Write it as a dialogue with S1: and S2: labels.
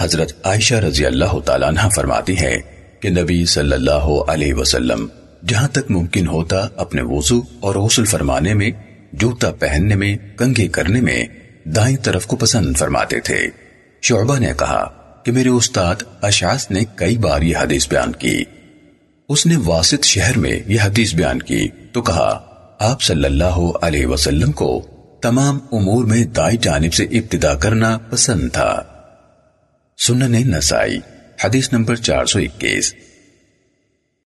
S1: حضرت عائشہ رضی اللہ تعالیٰ عنہ فرماتی ہے کہ نبی صلی اللہ علیہ وسلم جہاں تک ممکن ہوتا اپنے وضو اور غسل فرمانے میں، جوتا پہننے میں، کنگے کرنے میں دائیں طرف کو پسند فرماتے تھے۔ شعبہ نے کہا کہ میرے استاد اشاس نے کئی بار یہ حدیث بیان کی۔ اس نے واسط شہر میں یہ حدیث بیان کی تو کہا، آپ صلی اللہ علیہ وسلم کو تمام امور میں دائیں جانب سے ابتدا کرنا پسند تھا۔ سنن نسائی حدیث نمبر چار سو اکیس۔